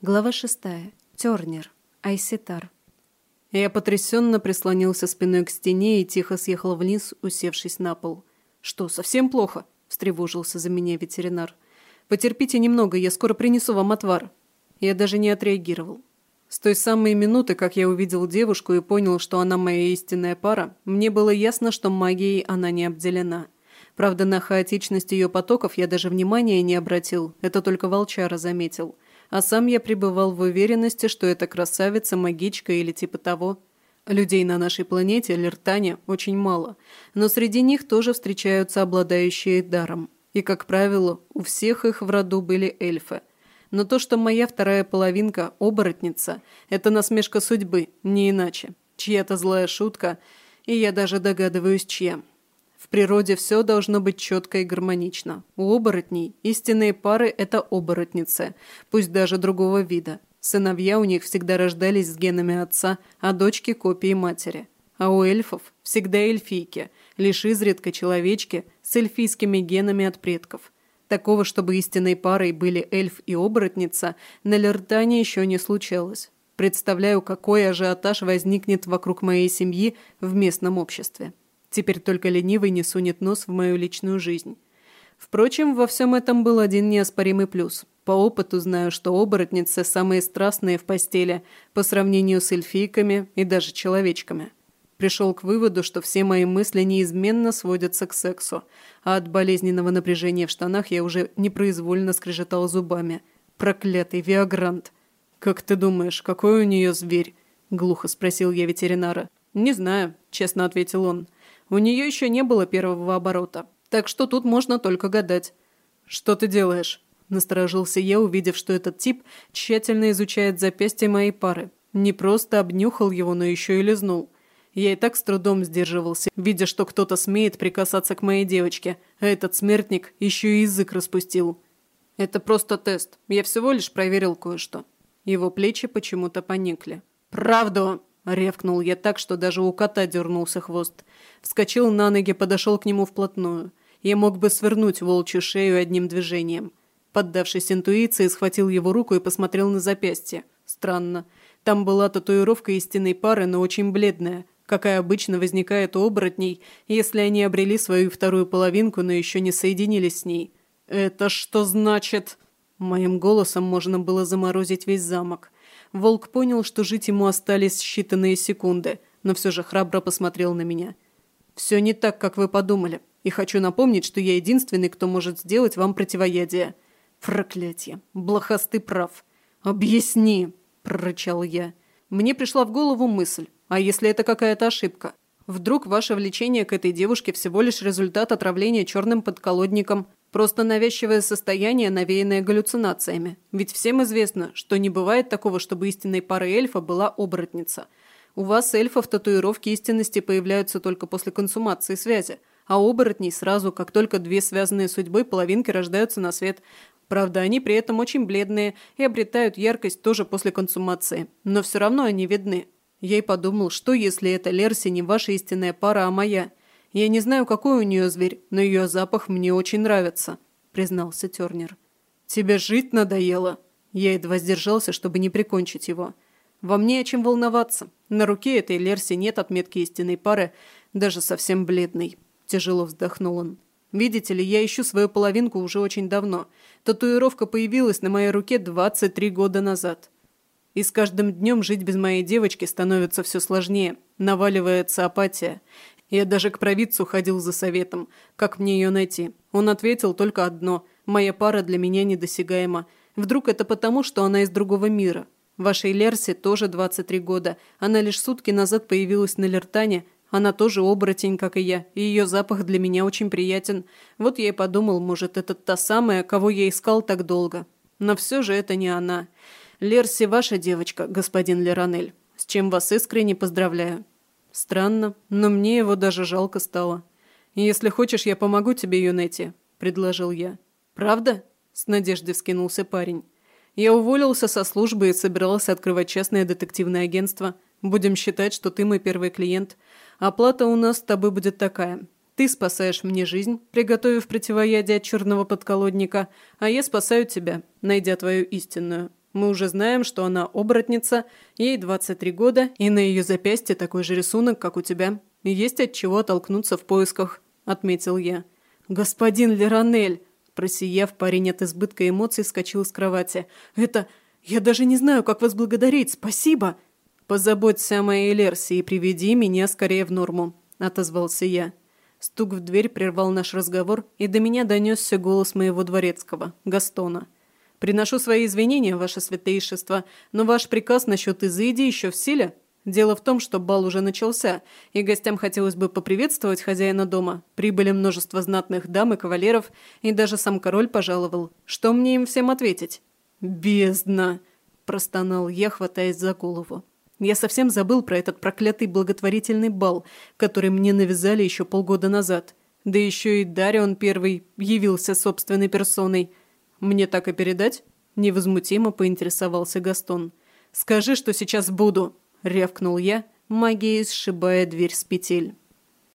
Глава шестая. Тернер. Айситар. Я потрясенно прислонился спиной к стене и тихо съехал вниз, усевшись на пол. «Что, совсем плохо?» – встревожился за меня ветеринар. «Потерпите немного, я скоро принесу вам отвар». Я даже не отреагировал. С той самой минуты, как я увидел девушку и понял, что она моя истинная пара, мне было ясно, что магией она не обделена. Правда, на хаотичность ее потоков я даже внимания не обратил, это только волчара заметил. А сам я пребывал в уверенности, что это красавица, магичка или типа того. Людей на нашей планете, Лертане, очень мало, но среди них тоже встречаются обладающие даром. И, как правило, у всех их в роду были эльфы. Но то, что моя вторая половинка – оборотница, это насмешка судьбы, не иначе. Чья-то злая шутка, и я даже догадываюсь, чья. В природе все должно быть четко и гармонично. У оборотней истинные пары – это оборотницы, пусть даже другого вида. Сыновья у них всегда рождались с генами отца, а дочки – копии матери. А у эльфов всегда эльфийки, лишь изредка человечки с эльфийскими генами от предков – Такого, чтобы истинной парой были эльф и оборотница, на Лертане еще не случалось. Представляю, какой ажиотаж возникнет вокруг моей семьи в местном обществе. Теперь только ленивый не сунет нос в мою личную жизнь. Впрочем, во всем этом был один неоспоримый плюс. По опыту знаю, что оборотницы самые страстные в постели по сравнению с эльфийками и даже человечками. Пришел к выводу, что все мои мысли неизменно сводятся к сексу, а от болезненного напряжения в штанах я уже непроизвольно скрежетал зубами. Проклятый Виагрант. «Как ты думаешь, какой у нее зверь?» – глухо спросил я ветеринара. «Не знаю», – честно ответил он. «У нее еще не было первого оборота, так что тут можно только гадать». «Что ты делаешь?» – насторожился я, увидев, что этот тип тщательно изучает запястье моей пары. Не просто обнюхал его, но еще и лизнул. Я и так с трудом сдерживался, видя, что кто-то смеет прикасаться к моей девочке, а этот смертник еще и язык распустил. Это просто тест. Я всего лишь проверил кое-что. Его плечи почему-то поникли. «Правду!» – ревкнул я так, что даже у кота дернулся хвост. Вскочил на ноги, подошел к нему вплотную. Я мог бы свернуть волчью шею одним движением. Поддавшись интуиции, схватил его руку и посмотрел на запястье. Странно. Там была татуировка истинной пары, но очень бледная, какая обычно возникает у оборотней, если они обрели свою вторую половинку, но еще не соединились с ней. «Это что значит?» Моим голосом можно было заморозить весь замок. Волк понял, что жить ему остались считанные секунды, но все же храбро посмотрел на меня. «Все не так, как вы подумали, и хочу напомнить, что я единственный, кто может сделать вам противоядие». «Проклятие! Блохастый прав!» «Объясни!» – прорычал я. Мне пришла в голову мысль. А если это какая-то ошибка? Вдруг ваше влечение к этой девушке всего лишь результат отравления черным подколодником, просто навязчивое состояние, навеянное галлюцинациями. Ведь всем известно, что не бывает такого, чтобы истинной парой эльфа была оборотница. У вас, эльфов, татуировки истинности появляются только после консумации связи, а оборотней сразу, как только две связанные судьбой половинки рождаются на свет. Правда, они при этом очень бледные и обретают яркость тоже после консумации, но все равно они видны. Я и подумал, что если это Лерси не ваша истинная пара, а моя. Я не знаю, какой у нее зверь, но ее запах мне очень нравится», – признался Тернер. «Тебе жить надоело?» Я едва сдержался, чтобы не прикончить его. «Вам не о чем волноваться. На руке этой Лерси нет отметки истинной пары, даже совсем бледной». Тяжело вздохнул он. «Видите ли, я ищу свою половинку уже очень давно. Татуировка появилась на моей руке 23 года назад. И с каждым днем жить без моей девочки становится все сложнее, наваливается апатия. Я даже к провидцу ходил за советом, как мне ее найти. Он ответил только одно – моя пара для меня недосягаема. Вдруг это потому, что она из другого мира. Вашей Лерсе тоже 23 года. Она лишь сутки назад появилась на Лертане. Она тоже оборотень, как и я, и ее запах для меня очень приятен. Вот я и подумал, может, это та самая, кого я искал так долго. Но все же это не она. Лерси ваша девочка, господин Леранель, с чем вас искренне поздравляю. Странно, но мне его даже жалко стало. Если хочешь, я помогу тебе ее найти, предложил я. Правда? С надеждой вскинулся парень. Я уволился со службы и собирался открывать частное детективное агентство. Будем считать, что ты мой первый клиент. Оплата у нас с тобой будет такая. Ты спасаешь мне жизнь, приготовив противоядие от черного подколодника, а я спасаю тебя, найдя твою истинную. Мы уже знаем, что она оборотница, ей 23 года, и на ее запястье такой же рисунок, как у тебя. Есть от чего оттолкнуться в поисках», – отметил я. «Господин Леронель!» Просияв, парень от избытка эмоций вскочил с кровати. «Это... Я даже не знаю, как вас благодарить. Спасибо!» «Позаботься о моей Лерсе и приведи меня скорее в норму», – отозвался я. Стук в дверь прервал наш разговор, и до меня донесся голос моего дворецкого, Гастона. «Приношу свои извинения, ваше святейшество, но ваш приказ насчет Изыди еще в силе. Дело в том, что бал уже начался, и гостям хотелось бы поприветствовать хозяина дома. Прибыли множество знатных дам и кавалеров, и даже сам король пожаловал. Что мне им всем ответить?» «Бездна!» – простонал я, хватаясь за голову. Я совсем забыл про этот проклятый благотворительный бал, который мне навязали еще полгода назад. Да еще и Дарион первый явился собственной персоной. Мне так и передать?» Невозмутимо поинтересовался Гастон. «Скажи, что сейчас буду!» – рявкнул я, магией сшибая дверь с петель.